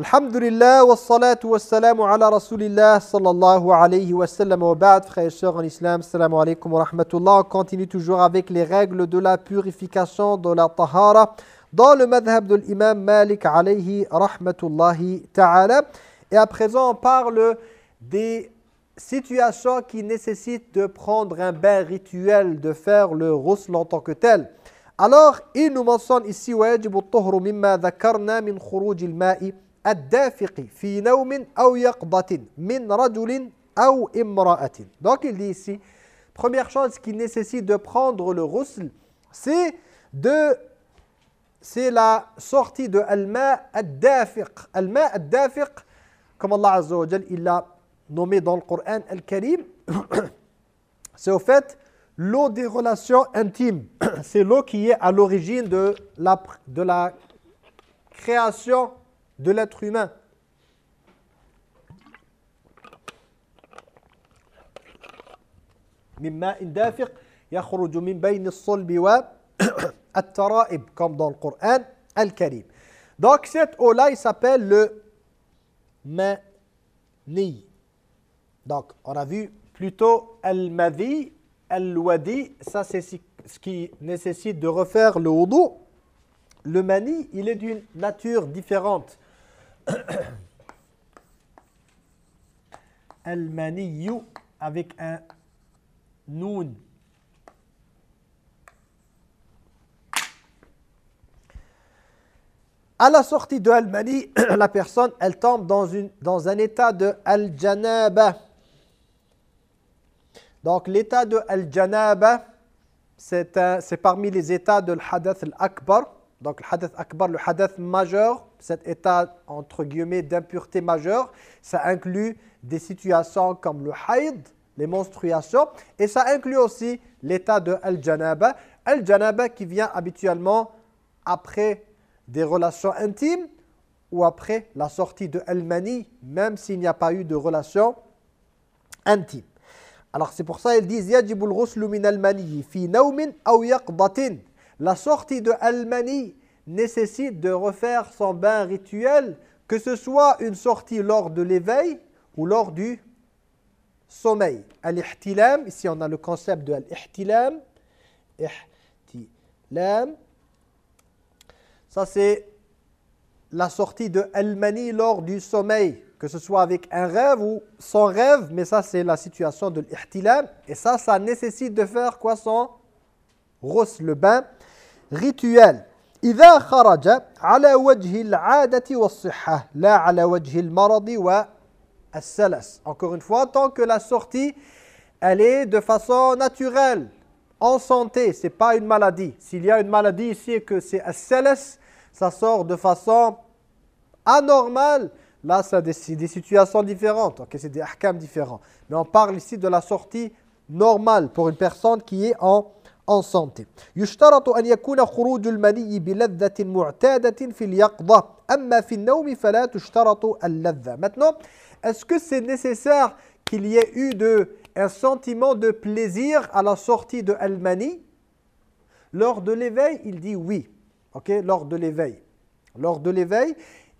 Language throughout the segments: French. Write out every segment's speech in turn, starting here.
الحمد لله والصلاة والسلام على رسول الله صلى الله عليه وسلم وبعد frères et sœurs en islam السلام عليكم ورحمة الله on continue toujours avec les règles de la purification de la tahara dans le madhab de l'imam Malik alayhi rahmatullahi ta'ala et à présent on parle des situations qui nécessitent de prendre un bain rituel de faire le ghusl en tant que tel alors il nous mentionne ici ويجب الطهر مما ذكرنا من خروج الماء الدافق في نوم أو يقظة من رجل أو امرأة. Donc il dit ici, première chose qui nécessite de prendre le ghusl, c'est de c'est la sortie de al-ma ad-dafiq. Al-ma ad-dafiq, comme Allah Azza wa Jal, il l'a nommé dans le Coran al-Karim, c'est au fait l'eau des relations intimes. C'est l'eau qui est à l'origine de la, de la création de l'être humain. comme dans le Coran al-Karim. Donc cette eau-là, il s'appelle le mani. Donc on a vu plutôt al-madi, al-wadi, ça c'est ce qui nécessite de refaire le wudu. Le mani, il est d'une nature différente. Al-maniyu avec un noun. À la sortie de Al-Mani, la personne, elle tombe dans, un état de Al-Janaba. Donc l'état de Al-Janaba, c'est parmi les états de l'Hadath al-Akbar. Donc le Hadath Akbar, le Hadath majeur, cet état entre guillemets d'impureté majeure, ça inclut des situations comme le haïd, les menstruations, et ça inclut aussi l'état de Al-Janaba. Al-Janaba qui vient habituellement après des relations intimes ou après la sortie de Al-Mani, même s'il n'y a pas eu de relation intime. Alors c'est pour ça qu'ils disent yajibul ghuslu min al-mani fi nawmin aw yaqdatin. La sortie de al-mani nécessite de refaire son bain rituel, que ce soit une sortie lors de l'éveil ou lors du sommeil. Al-ihtilam, ici on a le concept de al-ihtilam. Ihtilam. Ça c'est la sortie de al-mani lors du sommeil que ce soit avec un rêve ou sans rêve, mais ça c'est la situation de l'ihtilam. Et ça, ça nécessite de faire quoi son rousse, le bain rituel. إذا خرج على وجه العادة والصحة لا على وجه المرض والسلس. Encore une fois, tant que la sortie, elle est de façon naturelle, en santé, c'est pas une maladie. S'il y a une maladie ici et que c'est السلس, ça sort de façon anormale, Là, c'est des, des, situations différentes, okay, c'est des ahkam différents. Mais on parle ici de la sortie normale pour une personne qui est en, en santé. يشترط أن يكون خروج المني بلذة معتادة في اليقظة أما في النوم فلا تشترط اللذة. Maintenant, est-ce que c'est nécessaire qu'il y ait eu de, un sentiment de plaisir à la sortie de al-mani Lors de l'éveil, il dit oui. Ok, lors de l'éveil. Lors de l'éveil,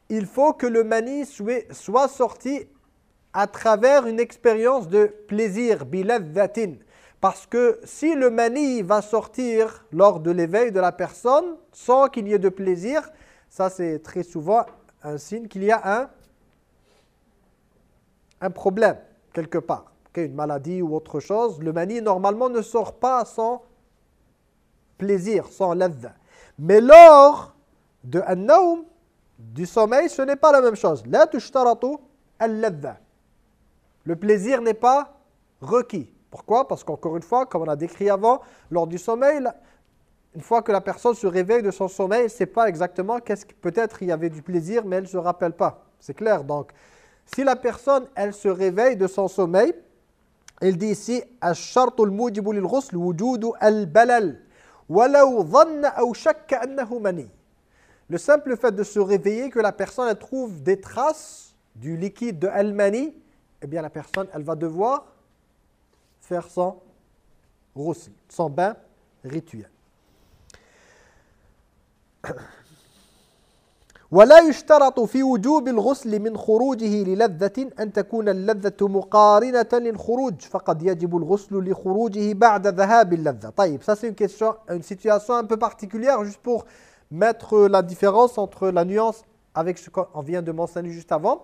il faut que le mani soit sorti à travers une expérience de plaisir, biladhatin. Parce que si le mani va sortir lors de l'éveil de la personne sans qu'il y ait de plaisir, ça c'est très souvent un signe qu'il y a un, un problème quelque part. Une maladie ou autre chose, le mani normalement ne sort pas sans plaisir, sans ladha. Mais lors de naum, du sommeil, ce n'est pas la même chose. La tushtaratu al Le plaisir n'est pas requis. Pourquoi? Parce qu'encore une fois, comme on a décrit avant, lors du sommeil, une fois que la personne se réveille de son sommeil, elle ne sait pas exactement qu'est-ce que peut-être il y avait du plaisir, mais elle ne se rappelle pas. C'est clair, donc. Si la personne, elle se réveille de son sommeil, elle dit ici « Ash-shartul lil-ghusl wujudu al-balal » Le simple fait de se réveiller, que la personne trouve des traces du liquide de Al-Mani, eh bien la personne, elle va devoir faire son roussel, son bain rituel. ولا يشترط في وجوب الغسل من خروجه للذة أن تكون اللذة مقارنة للخروج فقد يجب الغسل لخروجه بعد ذهاب اللذة طيب ça c'est une question une situation un peu particulière juste pour mettre la différence entre la nuance avec ce qu'on vient de mentionner juste avant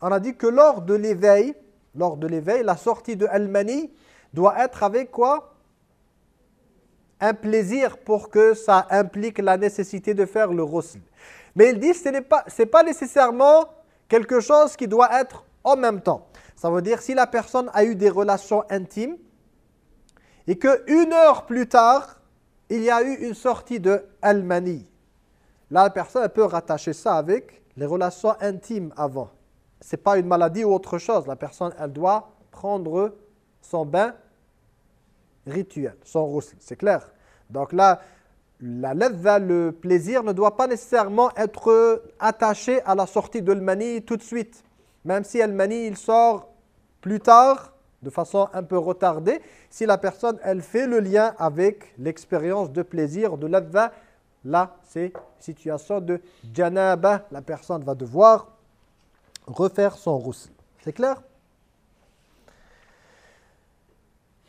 on a dit que lors de l'éveil lors de l'éveil la sortie de al-mani doit être avec quoi? Un plaisir pour que ça implique la nécessité de faire le ghusl mais il dit ce n'est pas, pas nécessairement quelque chose qui doit être en même temps. Ça veut dire si la personne a eu des relations intimes et qu'une heure plus tard, il y a eu une sortie de Almani. Là, la personne peut rattacher ça avec les relations intimes avant. Ce n'est pas une maladie ou autre chose. La personne, elle doit prendre son bain rituel, son roussel. C'est clair Donc là, la ledva, le plaisir, ne doit pas nécessairement être attaché à la sortie de l'mani tout de suite. Même si l'mani, il sort plus tard, de façon un peu retardée, si la personne, elle fait le lien avec l'expérience de plaisir, de ledva, là, c'est situation de janaba. La personne va devoir refaire son roussel. C'est clair?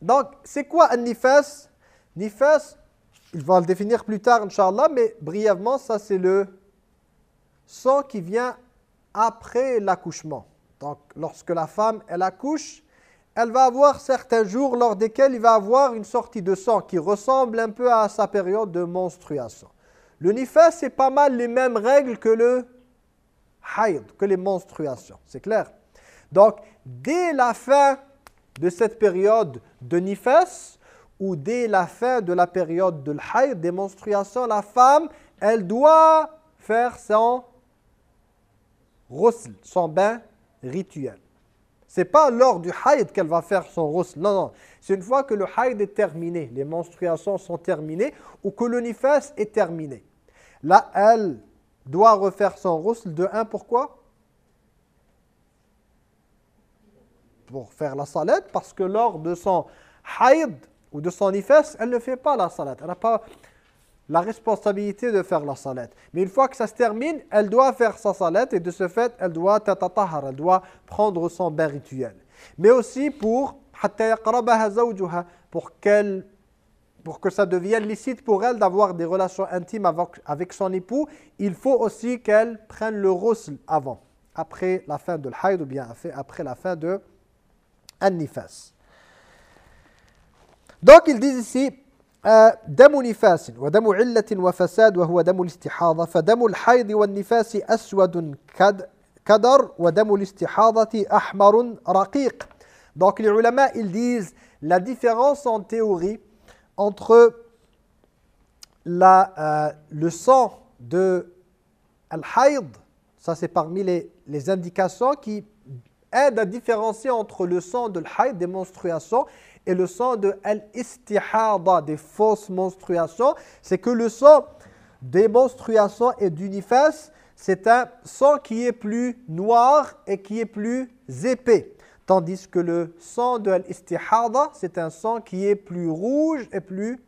Donc, c'est quoi un nifas? Nifas, il va le définir plus tard, Inch'Allah, mais brièvement, ça c'est le sang qui vient après l'accouchement. Donc, lorsque la femme, elle accouche, elle va avoir certains jours lors desquels il va avoir une sortie de sang qui ressemble un peu à sa période de menstruation. Le nifas, c'est pas mal les mêmes règles que le haïd, que les menstruations. C'est clair? Donc, dès la fin de cette période de nifas ou dès la fin de la période de l'haïd, des menstruations, la femme, elle doit faire son ghusl, son bain rituel. C'est pas lors du haïd qu'elle va faire son ghusl. Non, non. C'est une fois que le haïd est terminé, les menstruations sont terminées ou que le nifas est terminé. Là, elle doit refaire son ghusl de un. Pourquoi? Pour faire la salat parce que lors de son haïd ou de son nifas, elle ne fait pas la salat. Elle n'a pas la responsabilité de faire la salat. Mais une fois que ça se termine, elle doit faire sa salat et de ce fait, elle doit tatatahar, elle doit prendre son bain rituel. Mais aussi pour pour qu'elle pour que ça devienne licite pour elle d'avoir des relations intimes avec, son époux, il faut aussi qu'elle prenne le roussel avant, après la fin de l'haïd ou bien après la fin de النفاس Donc ils disent ici دم نفاس ودم علة وفساد وهو دم الاستحاضة فدم الحيض والنفاس أسود كدر ودم الاستحاضة أحمر رقيق Donc les ulama ils disent la différence en théorie entre la, euh, le sang de al-hayd, ça c'est parmi les, les indications qui aide à différencier entre le sang de l'haïd, des menstruations, et le sang de l'istihada, des fausses menstruations. C'est que le sang des menstruations et du nifas, c'est un sang qui est plus noir et qui est plus épais. Tandis que le sang de l'istihada, c'est un sang qui est plus rouge et plus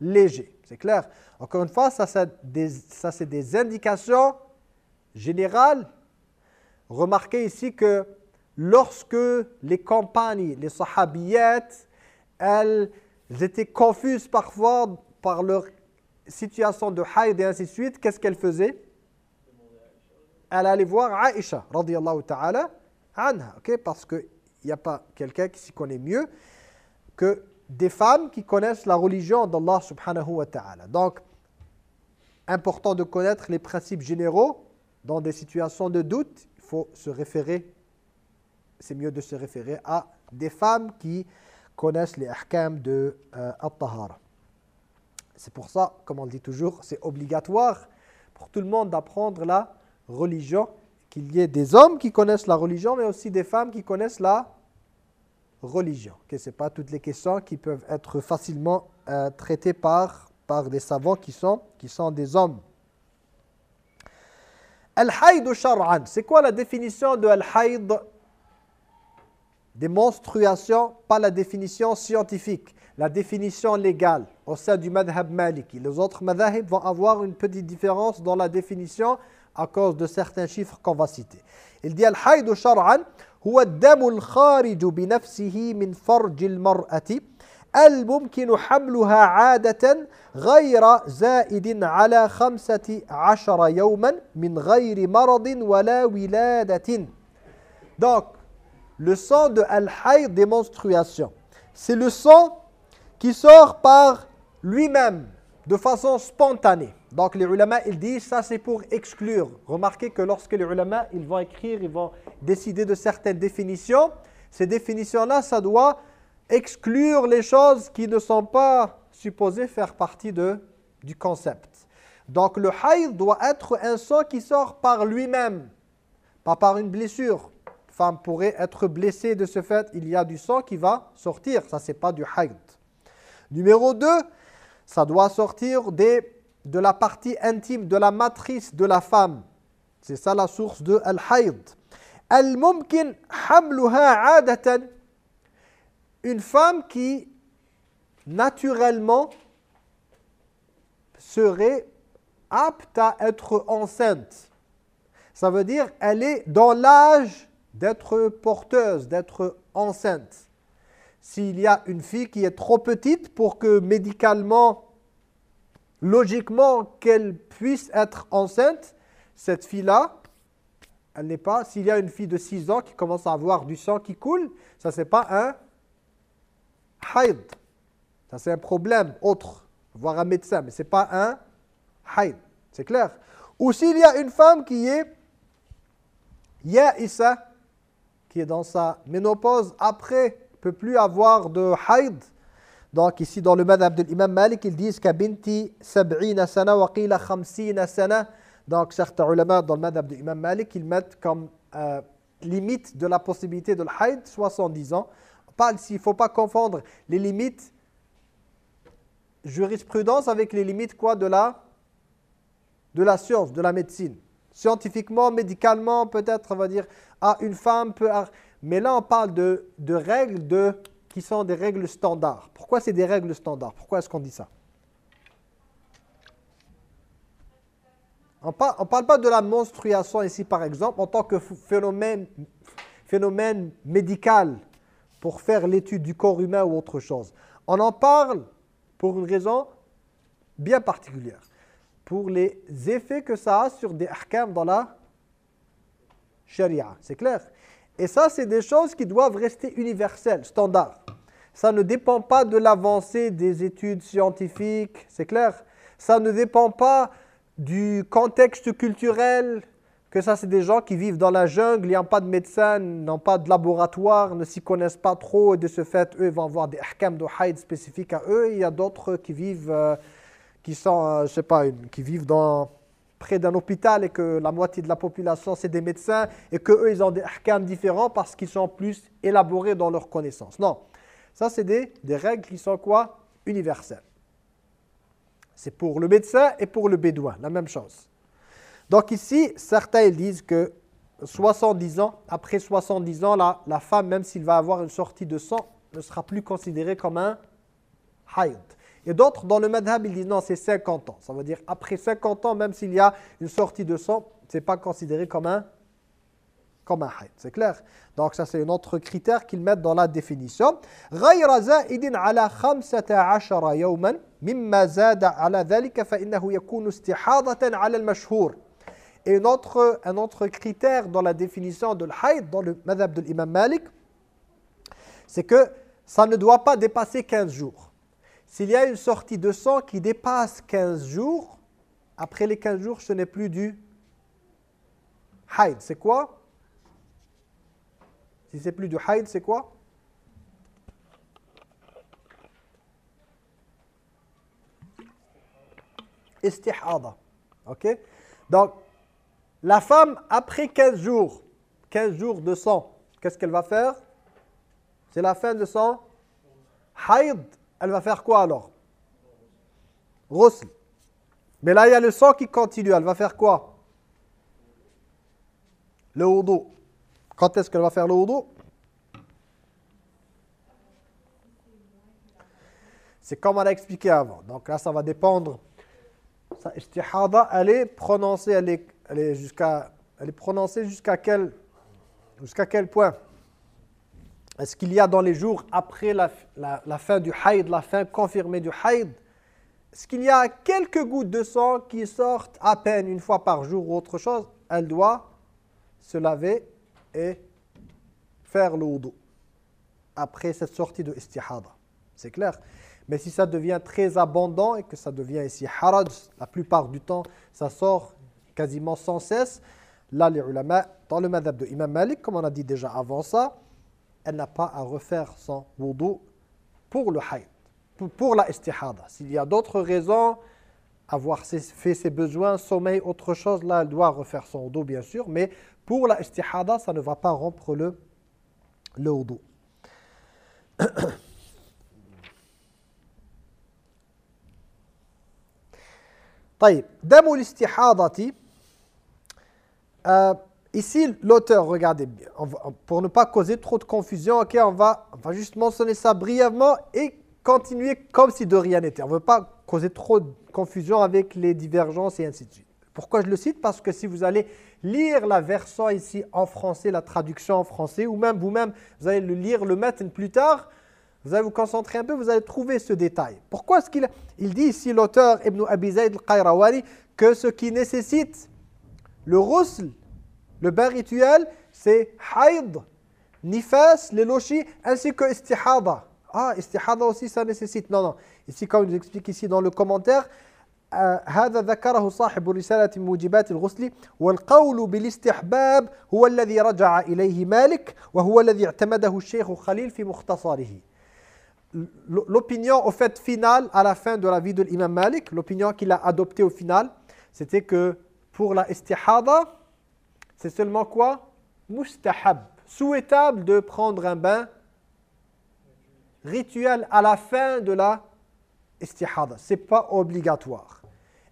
léger. C'est clair Encore une fois, ça, ça c'est des indications générales. Remarquez ici que lorsque les compagnes, les sahabiyat, elles étaient confuses parfois par leur situation de haïd et ainsi de suite, qu'est-ce qu'elles faisaient? Elle allait voir Aïcha, radiyallahu ta'ala, anha, parce qu'il n'y a pas quelqu'un qui s'y connaît mieux que des femmes qui connaissent la religion d'Allah subhanahu wa ta'ala. Donc, important de connaître les principes généraux dans des situations de doute, il faut se référer c'est mieux de se référer à des femmes qui connaissent les ahkam de euh, tahara C'est pour ça, comme on dit toujours, c'est obligatoire pour tout le monde d'apprendre la religion, qu'il y ait des hommes qui connaissent la religion, mais aussi des femmes qui connaissent la religion. Ce n'est pas toutes les questions qui peuvent être facilement euh, traitées par, par des savants qui sont, qui sont des hommes. Al-Haïd shar'an. C'est quoi la définition de Al-Haïd Des menstruations, pas la définition scientifique, la définition légale au sein du madhab maliki. Les autres madhab vont avoir une petite différence dans la définition à cause de certains chiffres qu'on va citer. Il dit Al-Haïd shar'an هو الدم الخارج بنفسه من فرج المرأة الممكن حملها عادة غير زائد على خمسة عشر يوما من غير مرض ولا ولادة Donc, le sang de Al-Hayd des c'est le sang qui sort par lui-même, de façon spontanée. Donc les ulama, ils disent, ça c'est pour exclure. Remarquez que lorsque les ulama, ils vont écrire, ils vont décider de certaines définitions, ces définitions-là, ça doit exclure les choses qui ne sont pas supposées faire partie de, du concept. Donc le haïd doit être un sang qui sort par lui-même, pas par une blessure. Femme pourrait être blessée de ce fait, il y a du sang qui va sortir, ça c'est pas du haïd. Numéro 2, ça doit sortir des de la partie intime, de la matrice de la femme. C'est ça la source de al-hayd. Al-mumkin hamluha adatan. Une femme qui naturellement serait apte à être enceinte. Ça veut dire elle est dans l'âge d'être porteuse, d'être enceinte. S'il y a une fille qui est trop petite pour que médicalement logiquement qu'elle puisse être enceinte, cette fille-là, elle n'est pas, s'il y a une fille de 6 ans qui commence à avoir du sang qui coule, ça c'est pas un haïd. Ça c'est un problème autre, voir un médecin, mais c'est pas un haïd. C'est clair Ou s'il y a une femme qui est ya'issa, qui est dans sa ménopause, après, peut plus avoir de haïd, donc ici dans le madhab de l'imam Malik, ils disent qu'abinti sab'ina sana wa qila khamsina sana. Donc certains ulama dans le madhab de l'imam Malik, ils mettent comme euh, limite de la possibilité de l'haïd 70 ans. Il ne faut pas confondre les limites jurisprudence avec les limites quoi de la, de la science, de la médecine. Scientifiquement, médicalement, peut-être on va dire, ah, une femme peut... Mais là, on parle de, de règles qui sont des règles standards. Pourquoi c'est des règles standards? Pourquoi est-ce qu'on dit ça? On ne parle pas de la menstruation ici, par exemple, en tant que phénomène médical pour faire l'étude du corps humain ou autre chose. On en parle pour une raison bien particulière. Pour les effets que ça a sur des ahkam dans la sharia. C'est clair et ça, c'est des choses qui doivent rester universelles, standards. Ça ne dépend pas de l'avancée des études scientifiques, c'est clair Ça ne dépend pas du contexte culturel, que ça, c'est des gens qui vivent dans la jungle, a pas de médecin, n'ont pas de laboratoire, ne s'y connaissent pas trop, et de ce fait, eux, ils vont avoir des ahkam de haïd spécifiques à eux. il y a d'autres qui vivent, euh, qui sont, euh, je sais pas, qui vivent près d'un hôpital et que la moitié de la population c'est des médecins et qu'eux ils ont des ahkam différents parce qu'ils sont plus élaborés dans leurs connaissances. Non, ça c'est des, règles qui sont quoi? Universelles. C'est pour le médecin et pour le bédouin, la même chose. Donc ici, certains disent que 70 ans, après 70 ans, la, la femme, même s'il va avoir une sortie de sang, ne sera plus considérée comme un haïd. Et d'autres, dans le madhab, ils disent non, c'est 50 ans. Ça veut dire après 50 ans, même s'il y a une sortie de sang, ce n'est pas considéré comme un, comme un C'est clair? Donc ça, c'est un autre critère qu'ils mettent dans la définition. Et un autre critère dans la définition de l'haïd, dans le madhab de l'imam Malik, c'est que ça ne doit pas dépasser 15 jours. S'il y a une sortie de sang qui dépasse 15 jours, après les 15 jours, ce n'est plus du haïd. C'est quoi? Si c'est plus du haïd, c'est quoi? Istihada. OK? Donc, la femme, après 15 jours, 15 jours de sang, qu'est-ce qu'elle va faire? C'est la fin de son haïd. Elle va faire quoi alors? Roussel. Mais là, il y a le sang qui continue. Elle va faire quoi? Le wudu. Quand est-ce qu'elle va faire le wudu C'est comme on a expliqué avant. Donc là, ça va dépendre. Sa istihada, elle est prononcée, elle est, elle jusqu'à jusqu'à quel point? Est-ce qu'il y a dans les jours après la, fin du haïd, la fin confirmée du haïd, est-ce qu'il y a quelques gouttes de sang qui sortent à peine une fois par jour ou autre chose Elle doit se laver et faire le après cette sortie de istihada. C'est clair mais si ça devient très abondant et que ça devient ici haraj, la plupart du temps, ça sort quasiment sans cesse, là les ulama, dans le madhab de Imam Malik, comme on a dit déjà avant ça, elle n'a pas à refaire son wudu pour le hayd, pour, la istihada. S'il y a d'autres raisons, avoir fait ses besoins, sommeil, autre chose, là elle doit refaire son wudu bien sûr, mais pour la istihada, ça ne va pas rompre le, le wudu. طيب euh, ici l'auteur regardez bien pour ne pas causer trop de confusion ok on va on va juste mentionner ça brièvement et continuer comme si de rien n'était. On veut pas causer trop de confusion avec les divergences et ainsi de suite. Pourquoi je le cite? Parce que si vous allez lire la version ici en français la traduction en français ou même vous-même vous allez le lire le mettre plus tard vous allez vous concentrer un peu, vous allez trouver ce détail. Pourquoi est-ce qu'il il dit ici l'auteur Ibn Abi Zayd al-Qayrawani que ce qui nécessite le rusl, le bain rituel, c'est haïd, nifas, leloshi, ainsi que istihada. Ah, istihada aussi ça nécessite. Non, non. Ici, comme il nous explique ici dans le commentaire, هذا ذكره صاحب رسالة موجبات الغسل والقول بالاستحباب هو الذي رجع إليه مالك وهو الذي اعتمده الشيخ خليل في مختصره l'opinion au fait finale à la fin de la vie de l'imam Malik, l'opinion qu'il a adoptée au final, c'était que pour la istihada, c'est seulement quoi? Mustahab, souhaitable de prendre un bain rituel à la fin de la istihada. Ce n'est pas obligatoire.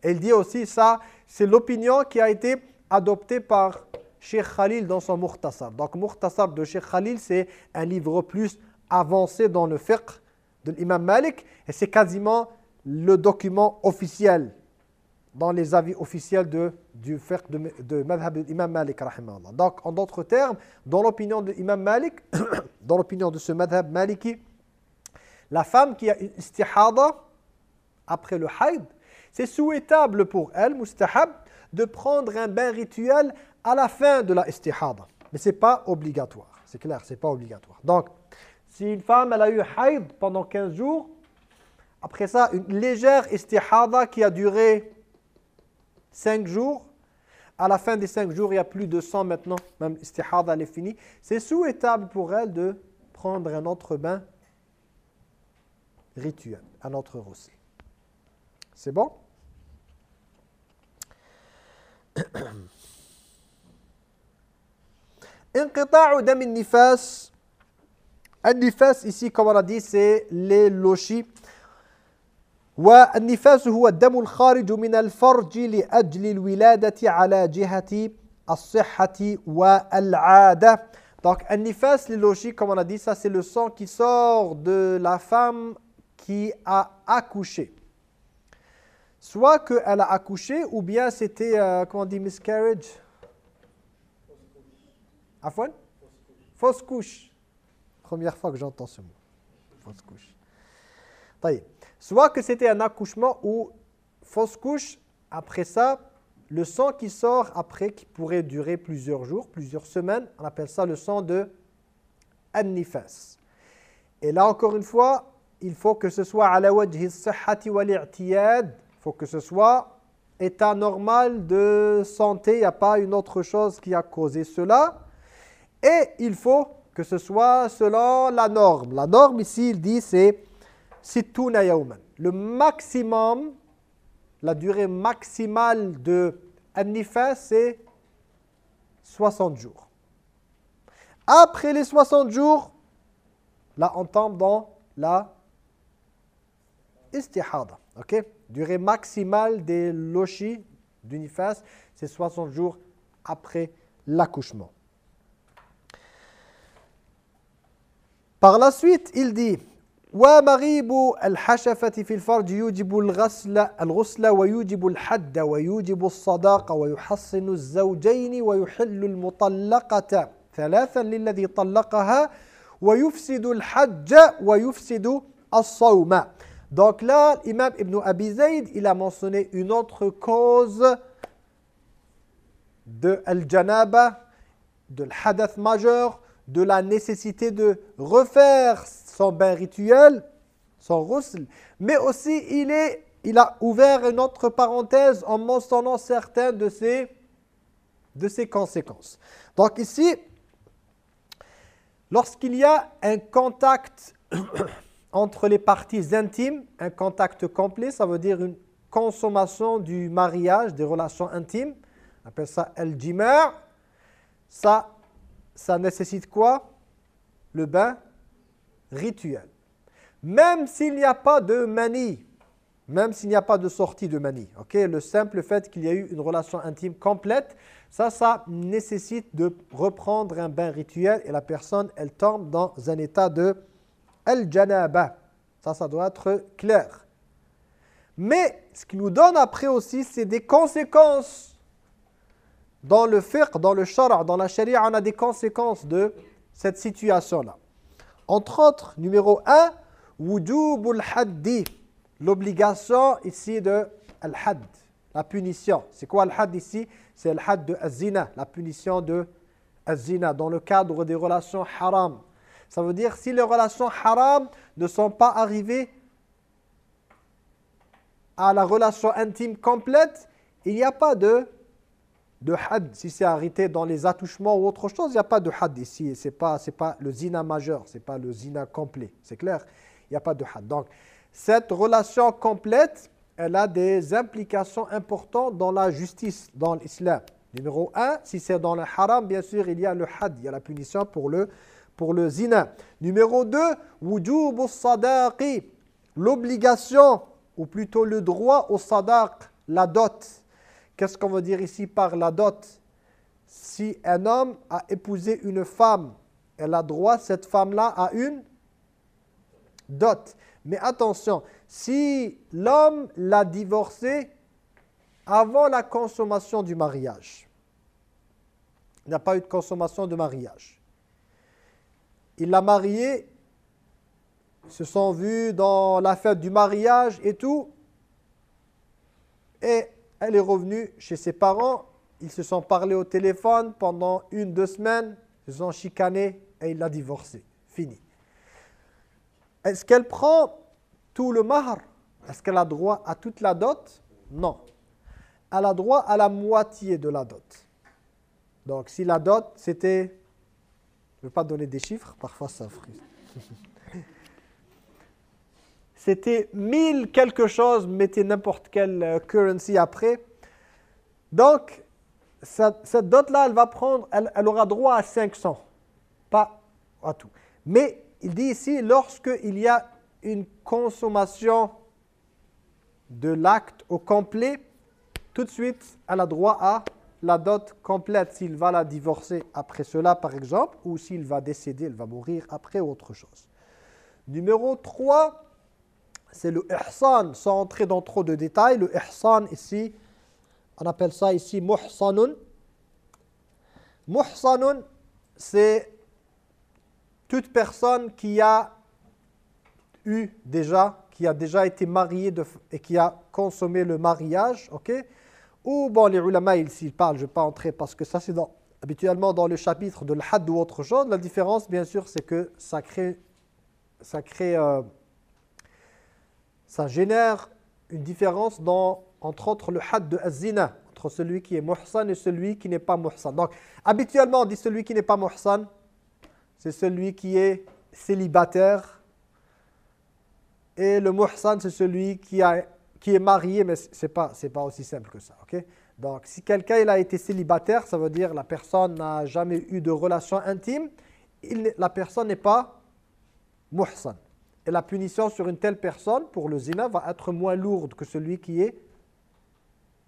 Elle dit aussi ça, c'est l'opinion qui a été adoptée par Sheikh Khalil dans son Mukhtasar. Donc Mukhtasar de Sheikh Khalil, c'est un livre plus avancé dans le fiqh de l'imam Malik et c'est quasiment le document officiel dans les avis officiels de, du fiqh de, de madhab de l'imam Malik. Donc en d'autres termes, dans l'opinion de Malik, dans l'opinion de ce madhab maliki, la femme qui a une istihada après le haïd, c'est souhaitable pour elle, mustahab, de prendre un bain rituel à la fin de la istihada. Mais ce n'est pas obligatoire. C'est clair, ce n'est pas obligatoire. Donc, si une femme elle a eu haïd pendant 15 jours, après ça, une légère istihada qui a duré cinq jours. À la fin des cinq jours, il y a plus de sang maintenant, même istihada, est finie. C'est souhaitable pour elle de prendre un autre bain rituel, un autre rossé. C'est bon? Inqita'u dam nifas. Un nifas, ici, comme on a dit, c'est les lochis. والنفاس هو الدم الخارج من الفرج لأجل الولادة على جهة الصحة والعادة donc un nifas, les lochis, comme on a dit, ça c'est le sang qui sort de la femme qui a accouché. Soit qu'elle a accouché, ou bien c'était, euh, comment on dit, miscarriage Afwan Fausse couche. Première fois que j'entends ce mot. Fausse couche. Soit que c'était un accouchement ou fausse couche, après ça, le sang qui sort après, qui pourrait durer plusieurs jours, plusieurs semaines, on appelle ça le sang de an-nifas. Et là, encore une fois, il faut que ce soit à la wajhi sahati wal il faut que ce soit état normal de santé, il n'y a pas une autre chose qui a causé cela. Et il faut que ce soit selon la norme. La norme ici, il dit, c'est situna yawman. Le maximum, la durée maximale de An-Nifas, c'est 60 jours. Après les 60 jours, là, on tombe dans la istihada. ok? Durée maximale des lochis du nifas, c'est 60 jours après l'accouchement. Par la suite, il dit ومغيب الحشفة في الفرج يوجب الغسل الغسل ويوجب الحد ويوجب الصداقة ويحصن الزوجين ويحل المطلقة. ثلاثا للذي طلقها ويفسد الحج ويفسد الصوم. Donc là, l'imam Ibn Abi Zayd, il a mentionné une autre cause de al-janaba, de l'hadath majeur, de la nécessité de refaire son bain rituel, son roussel, mais aussi il, a ouvert une autre parenthèse en mentionnant certaines de ses, de ses conséquences. Donc ici, lorsqu'il y a un contact entre les parties intimes, un contact complet, ça veut dire une consommation du mariage, des relations intimes, on appelle ça el jimar ça, ça nécessite quoi? Le bain rituel. Même s'il n'y a pas de manie, même s'il n'y a pas de sortie de manie, le simple fait qu'il y a eu une relation intime complète, ça, ça nécessite de reprendre un bain rituel et la personne, elle tombe dans un état de al-janaba. Ça, ça doit être clair. Mais ce qui nous donne après aussi, c'est des conséquences. Dans le fiqh, dans le shara, dans la sharia, on a des conséquences de cette situation-là. Entre autres, numéro 1, wujubul haddi. L'obligation ici de al-had, la punition. C'est quoi al-had ici? C'est al-had de az-zina, la punition de az-zina dans le cadre des relations haram. Ça veut dire si les relations haram ne sont pas arrivées à la relation intime complète, il n'y a pas de, de had. Si c'est arrêté dans les attouchements ou autre chose, il n'y a pas de had ici. Ce n'est pas, pas le zina majeur, ce n'est pas le zina complet. C'est clair? Il n'y a pas de had. Donc, cette relation complète, elle a des implications importantes dans la justice, dans l'islam. Numéro un, si c'est dans le haram, bien sûr, il y a le had, il y a la punition pour le pour le zina. Numéro 2, wujub sadaqi, l'obligation, ou plutôt le droit au sadaq, la dot. Qu'est-ce qu'on veut dire ici par la dot? Si un homme a épousé une femme, elle a droit, cette femme-là, à une dot. Mais attention, si l'homme l'a divorcée avant la consommation du mariage, il n'y a pas eu de consommation de mariage il l'a mariée, ils se sont vus dans la fête du mariage et tout. Et elle est revenue chez ses parents. Ils se sont parlé au téléphone pendant une, deux semaines. Ils se sont chicanés et il l'a divorcée. Fini. Est-ce qu'elle prend tout le mahar? Est-ce qu'elle a droit à toute la dot? Non. Elle a droit à la moitié de la dot. Donc si la dot, c'était ne veux pas donner des chiffres, parfois ça frustre. C'était 1000 quelque chose, mettez n'importe quelle euh, currency après. Donc, cette, dot-là, elle va prendre, elle, elle, aura droit à 500, pas à tout. Mais il dit ici, lorsqu'il y a une consommation de l'acte au complet, tout de suite, elle a droit à la dot complète s'il va la divorcer après cela, par exemple, ou s'il va décéder, il va mourir après autre chose. Numéro 3, c'est le ihsan, sans entrer dans trop de détails. Le ihsan ici, on appelle ça ici muhsanun. Muhsanun, c'est toute personne qui a eu déjà, qui a déjà été mariée et qui a consommé le mariage, ok? Ou bon, les ulama, ils, parlent, je ne vais pas entrer parce que ça c'est habituellement dans le chapitre de l'had ou autre chose. La différence, bien sûr, c'est que ça crée, ça crée, euh, ça génère une différence entre autres, le had de azina, entre celui qui est muhsan et celui qui n'est pas muhsan. Donc, habituellement, on dit celui qui n'est pas muhsan, c'est celui qui est célibataire. Et le muhsan, c'est celui qui est marié, mais ce n'est pas, pas aussi simple que ça. Donc, si quelqu'un a été célibataire, ça veut dire la personne n'a jamais eu de relation intime, la personne n'est pas muhsan. Et la punition sur une telle personne pour le zina va être moins lourde que celui qui est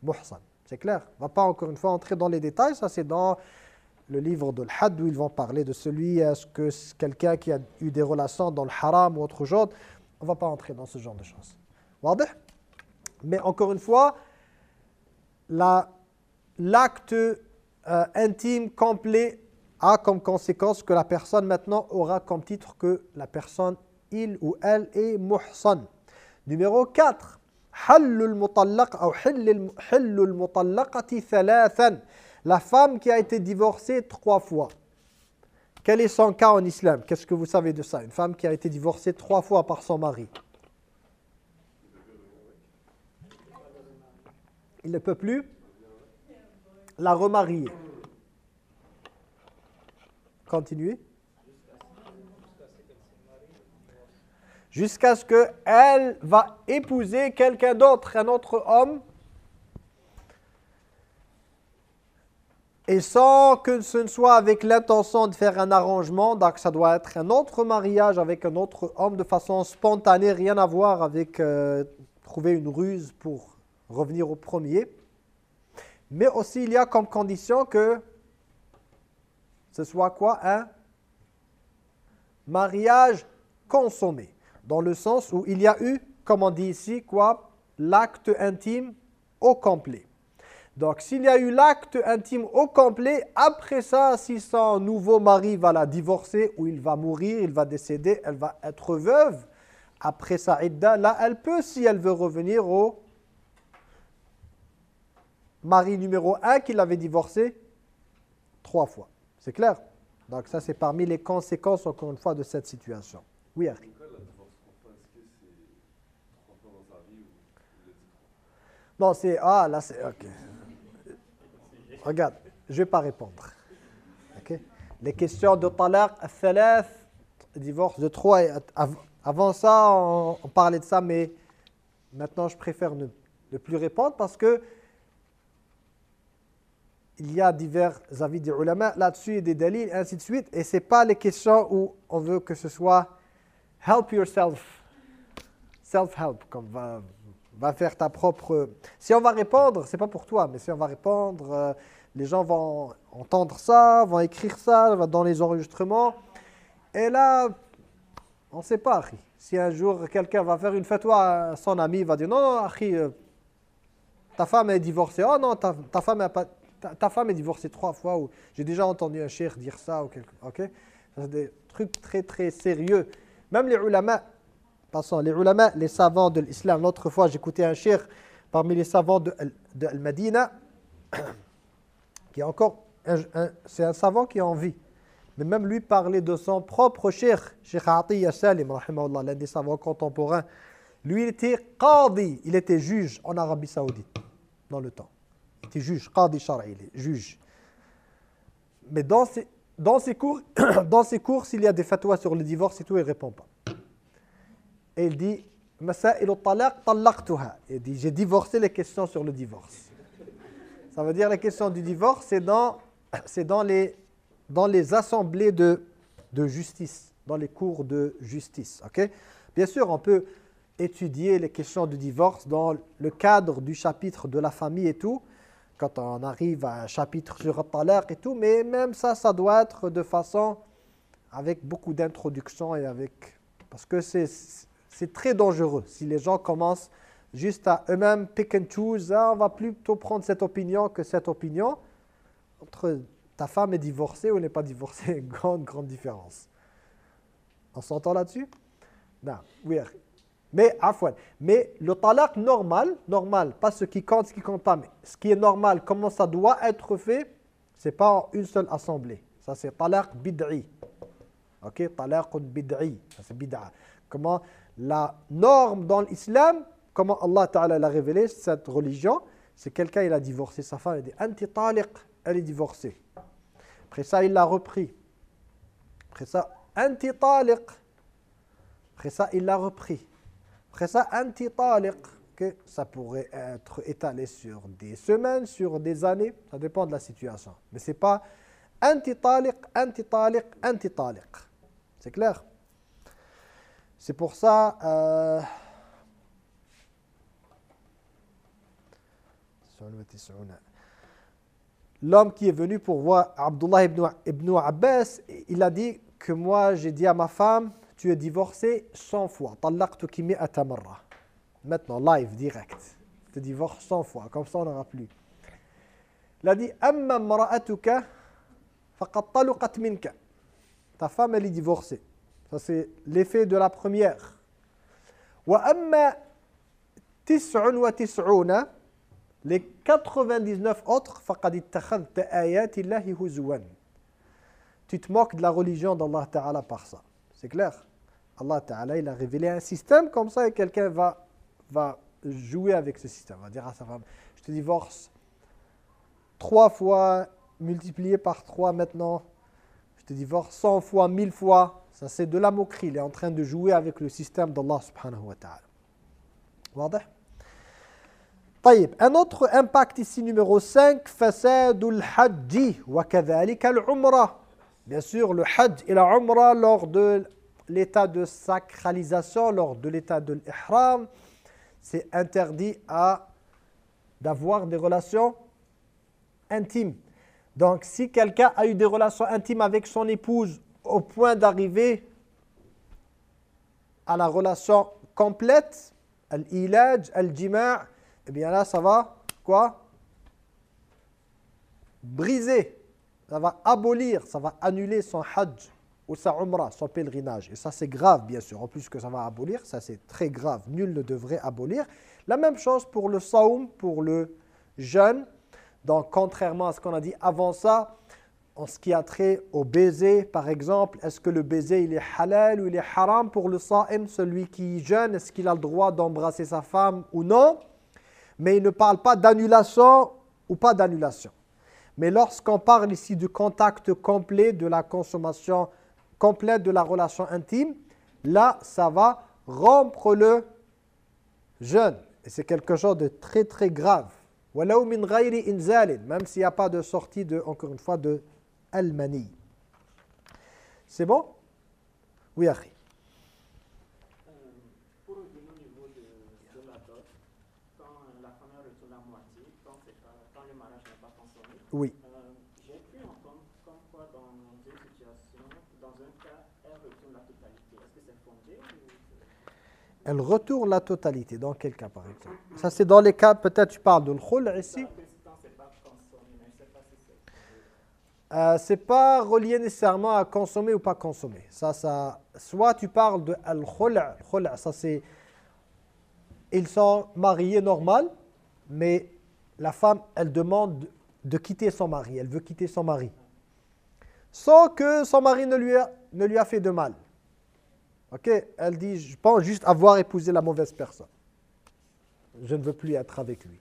muhsan. C'est clair On ne va pas encore une fois entrer dans les détails, ça c'est dans le livre de l'Had où ils vont parler de celui, est-ce que quelqu'un qui a eu des relations dans le haram ou autre chose, on ne va pas entrer dans ce genre de choses. Mais encore une fois, l'acte euh, intime complet a comme conséquence que la personne maintenant aura comme titre que la personne, il ou elle est muhsan. Numéro 4. La femme qui a été divorcée trois fois. Quel est son cas en islam? Qu'est-ce que vous savez de ça? Une femme qui a été divorcée trois fois par son mari. Il ne peut plus la remarier. Continuez. Jusqu'à ce qu'elle va épouser quelqu'un d'autre, un autre homme. Et sans que ce ne soit avec l'intention de faire un arrangement, donc ça doit être un autre mariage avec un autre homme de façon spontanée, rien à voir avec euh, trouver une ruse pour revenir au premier. Mais aussi, il y a comme condition que ce soit quoi Un mariage consommé. Dans le sens où il y a eu, comme on dit ici, quoi? L'acte intime au complet. Donc, s'il y a eu l'acte intime au complet, après ça, si son nouveau mari va la divorcer ou il va mourir, il va décéder, elle va être veuve, après sa idda, là, elle peut, si elle veut revenir au mari numéro 1 qui l'avait divorcé trois fois. C'est clair? Donc ça, c'est parmi les conséquences, encore une fois, de cette situation. Oui, Harry. Non, c'est... Ah, là, c'est... Ok. Regarde, je ne vais pas répondre. Ok? Les questions de talaq, divorce de trois... Avant ça, on, parlait de ça, mais maintenant, je préfère ne, plus répondre parce que il y a divers avis des ulama là-dessus et des dalils, et ainsi de suite. Et ce n'est pas les questions où on veut que ce soit help yourself, self-help, comme va, va, faire ta propre... Si on va répondre, c'est pas pour toi, mais si on va répondre, euh, les gens vont entendre ça, vont écrire ça dans les enregistrements. Et là, on ne sait pas, Si un jour quelqu'un va faire une fatwa à son ami, va dire non, non, euh, ta femme est divorcée. Oh non, ta, ta femme pas ta, femme est divorcée trois fois, ou j'ai déjà entendu un cher dire ça, ou quelque, ok? C'est des trucs très très sérieux. Même les ulama, passons, les ulama, les savants de l'islam, l'autre fois j'écoutais un cher parmi les savants de, de Al-Madina, qui est encore, c'est un savant qui est en vie. Mais même lui parlait de son propre cher, Cheikh Atiyah Salim, l'un des savants contemporains. Lui, il était qadi, il était juge en Arabie Saoudite, dans le temps. Il était juge, qadi shar'i, juge. Mais dans ses, dans ses cours, dans ses cours s'il y a des fatwas sur le divorce et tout, il ne répond pas. Et il dit. Il dit j'ai divorcé les questions sur le divorce. Ça veut dire les questions du divorce, c'est dans, dans, les, dans les assemblées de, de justice, dans les cours de justice. ok? Bien sûr, on peut étudier les questions du divorce dans le cadre du chapitre de la famille et tout, quand on arrive à un chapitre sur talaq et tout, mais même ça, ça doit être de façon avec beaucoup d'introduction et avec... Parce que c'est très dangereux si les gens commencent juste à eux-mêmes pick and choose, ah, on va plutôt prendre cette opinion que cette opinion. Entre ta femme est divorcée ou n'est pas divorcée, grande, grande différence. On s'entend là-dessus? Non, oui, mais, mais le talaq normal, normal, pas ce qui compte, ce qui compte pas, mais ce qui est normal, comment ça doit être fait, c'est pas une seule assemblée. Ça c'est talaq bid'i. Ok, talaq bid'i, ça c'est bid'a. Comment la norme dans l'islam, comment Allah Ta'ala l'a révélé, cette religion, c'est quelqu'un, il a divorcé sa femme, il dit anti elle est divorcée. Après ça, il l'a repris. Après ça, anti. Après ça, il l'a repris. Après ça, anti-taliq. Ça pourrait être étalé sur des semaines, sur des années, ça dépend de la situation. Mais ce n'est pas anti-taliq, anti-taliq, anti-taliq. C'est clair? C'est pour ça... Euh, L'homme qui est venu pour voir Abdullah ibn, ibn Abbas, il a dit que moi j'ai dit à ma femme, tu es divorcé 100 fois. Maintenant, live, direct. Tu te divorces 100 fois, comme ça on n'aura plus. Il a dit, Ta femme, elle est divorcée. Ça, c'est l'effet de la première. Les 99 autres, Tu te moques de la religion d'Allah Ta'ala par ça. C'est clair Allah Ta'ala, il a révélé un système comme ça et quelqu'un va, va jouer avec ce système. va dire à sa femme, je te divorce trois fois, multiplié par trois maintenant. Je te divorce 100 fois, 1000 fois. Ça, c'est de la moquerie. Il est en train de jouer avec le système d'Allah subhanahu wa ta'ala. Un autre impact ici, numéro 5, fasadul hajji wa al-umrah. Bien sûr, le hajj et la umrah lors de l'état de sacralisation, lors de l'état de l'ihram, c'est interdit d'avoir des relations intimes. Donc, si quelqu'un a eu des relations intimes avec son épouse au point d'arriver à la relation complète, al-ilaj, al-jima', eh bien là, ça va, quoi? Briser, ça va abolir, ça va annuler son hajj ou sa umrah, son pèlerinage. Et ça, c'est grave, bien sûr. En plus que ça va abolir, ça, c'est très grave. Nul ne devrait abolir. La même chose pour le saum, pour le jeûne. Donc, contrairement à ce qu'on a dit avant ça, en ce qui a trait au baiser, par exemple, est-ce que le baiser, il est halal ou il est haram pour le sa'im, celui qui jeûne Est-ce qu'il a le droit d'embrasser sa femme ou non? Mais il ne parle pas d'annulation ou pas d'annulation. Mais lorsqu'on parle ici du contact complet de la consommation complète de la relation intime, là, ça va rompre le jeûne. Et c'est quelque chose de très très grave. Même s'il n'y a pas de sortie, de, encore une fois, de al-mani. C'est bon? Oui, Akhi. Pour revenir au niveau de, la dot, quand la femme retourne à moitié, quand, quand le mariage n'est pas consommé, oui. elle retourne la totalité. Dans quel cas, par exemple? Ça, c'est dans les cas, peut-être tu parles de l'khul ici. Euh, c'est pas relié nécessairement à consommer ou pas consommer. Ça, ça, soit tu parles de al-khul', ça c'est, ils sont mariés normal, mais la femme, elle demande de quitter son mari, elle veut quitter son mari, sans que son mari ne lui ne lui a fait de mal. Ok? Elle dit, je pense juste avoir épousé la mauvaise personne. Je ne veux plus être avec lui.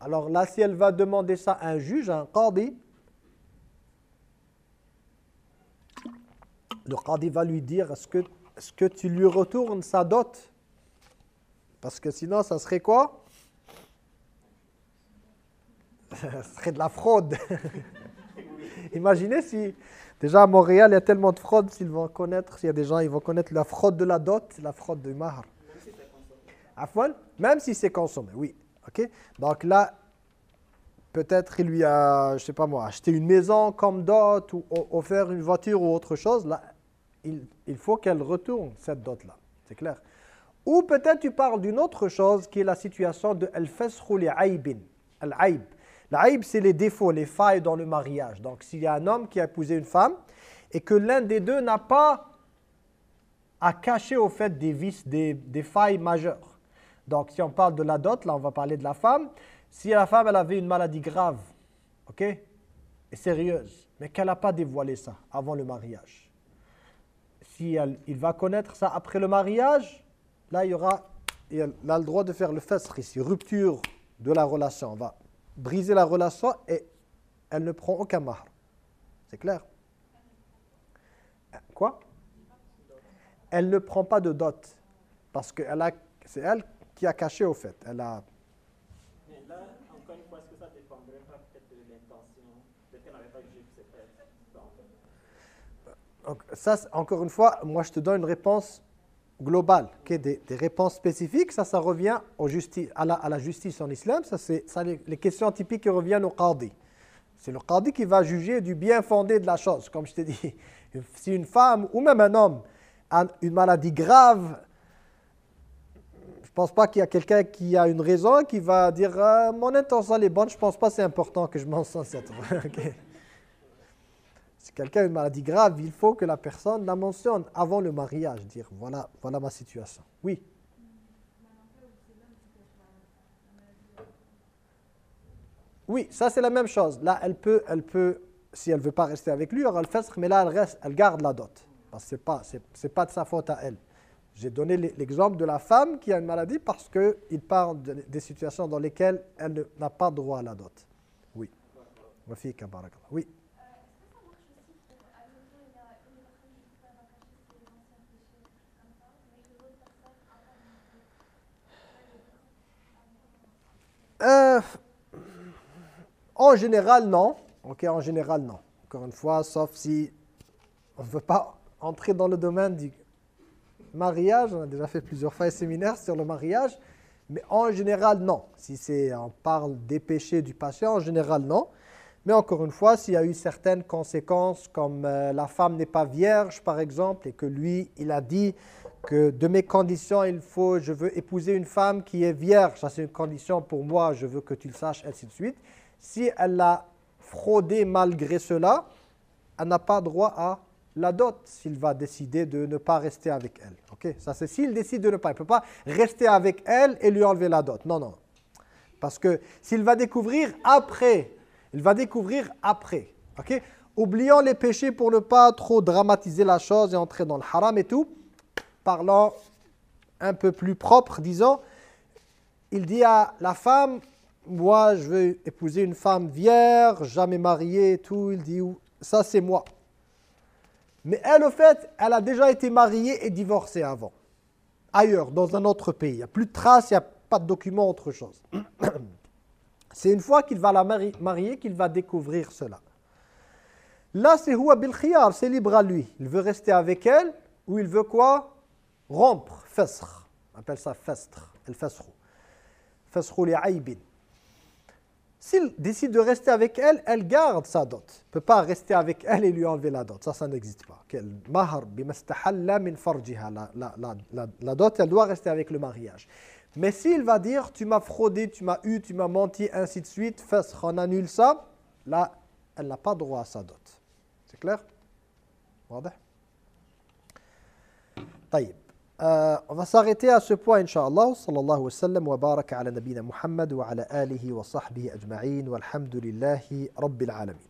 Alors là, si elle va demander ça à un juge, un qadi, le qadi va lui dire, est-ce que, est que tu lui retournes sa dot? Parce que sinon, ça serait quoi? Ça serait de la fraude. Imaginez si Déjà à Montréal, il y a tellement de fraude, s'ils vont connaître, s'il y a des gens, ils vont connaître la fraude de la dot, la fraude du mahar. Afwan? Même si c'est consommé, oui. Ok? Donc là, peut-être il lui a, je sais pas moi, acheté une maison comme dot ou offert une voiture ou autre chose. Là, il, faut qu'elle retourne cette dot-là. C'est clair Ou peut-être tu parles d'une autre chose qui est la situation de al-faskhou li-aibin. Al-aib. L'aïb, c'est les défauts, les failles dans le mariage. Donc, s'il y a un homme qui a épousé une femme et que l'un des deux n'a pas à cacher au fait des vices, des, failles majeures. Donc, si on parle de la dot, là, on va parler de la femme. Si la femme, elle avait une maladie grave, ok, et sérieuse, mais qu'elle n'a pas dévoilé ça avant le mariage. Si il va connaître ça après le mariage, là, il y aura, il a le droit de faire le fesr ici, rupture de la relation. On va briser la relation et elle ne prend aucun mahr. C'est clair? Quoi? Elle ne prend pas de dot. Parce que c'est elle qui a caché au fait. Elle a, Mais là, encore une fois, est-ce que ça dépendrait pas peut-être de l'intention Peut-être qu'elle n'avait pas jugé que c'était donc, ça, encore une fois, moi je te donne une réponse globale. ok, Des, réponses spécifiques, ça, ça revient à, la, justice en islam. Ça, c'est les, questions typiques qui reviennent au qadi. C'est le qadi qui va juger du bien fondé de la chose. Comme je t'ai dit, si une femme ou même un homme a une maladie grave, je ne pense pas qu'il y a quelqu'un qui a une raison qui va dire Ah, Mon intention est bonne, je ne pense pas c'est important que je m'en sens cette Ok. Si quelqu'un a une maladie grave, il faut que la personne la mentionne avant le mariage, dire voilà, voilà ma situation. Oui. Oui, ça c'est la même chose. Là, elle peut, elle peut, si elle veut pas rester avec lui, elle aura le fesr, mais là, elle, reste, elle garde la dot. Parce que ce n'est pas, c'est, c'est pas de sa faute à elle. J'ai donné l'e- l'exemple de la femme qui a une maladie parce qu'il parle de- des situations dans lesquelles elle n'a pas droit à la dot. Oui. Oui. Euh, en général, non. En général, non. Encore une fois, sauf si on ne veut pas entrer dans le domaine du mariage. On a déjà fait plusieurs fois un séminaire sur le mariage. Mais en général, non. Si on parle des péchés du patient, en général, non. Mais encore une fois, s'il y a eu certaines conséquences, comme euh, la femme n'est pas vierge, par exemple, et que lui, il a dit que de mes conditions, il faut, je veux épouser une femme qui est vierge, ça c'est une condition pour moi, je veux que tu le saches, ainsi de suite. Si elle l'a fraudé malgré cela, elle n'a pas droit à la dot s'il va décider de ne pas rester avec elle. Ok, Ça c'est s'il décide de ne pas. Il ne peut pas rester avec elle et lui enlever la dot. Non, non. Parce que s'il va découvrir après, il va découvrir après. Ok? Oublions les péchés pour ne pas trop dramatiser la chose et entrer dans le haram et tout. Parlant un peu plus propre, disons, il dit à la femme, moi je veux épouser une femme vierge, jamais mariée tout. Il dit, ça c'est moi. Mais elle, au fait, elle a déjà été mariée et divorcée avant. Ailleurs, dans un autre pays. Il n'y a plus de traces, il n'y a pas de documents, autre chose. C'est une fois qu'il va la mari- marier qu'il va découvrir cela. Là, c'est huwa bil c'est libre à lui. Il veut rester avec elle ou il veut quoi? Rompre, fesr. On appelle ça festre, el fesrou. Fesrou li aïbin. S'il décide de rester avec elle, elle garde sa dot. Il ne peut pas rester avec elle et lui enlever la dot. Ça, ça n'existe pas. Quel mahar bimastahalla min farjiha. La, la, la, la, la dot, elle doit rester avec le mariage. Mais s'il va dire, tu m'as fraudé, tu m'as eu, tu m'as menti, ainsi de suite, fesr, on annule ça, là, elle n'a pas droit à sa dot. C'est clair واضح طيب آه on va s'arrêter à ce point إن شاء الله صلى الله وسلم وبارك على نبينا محمد وعلى آله وصحبه أجمعين والحمد لله رب العالمين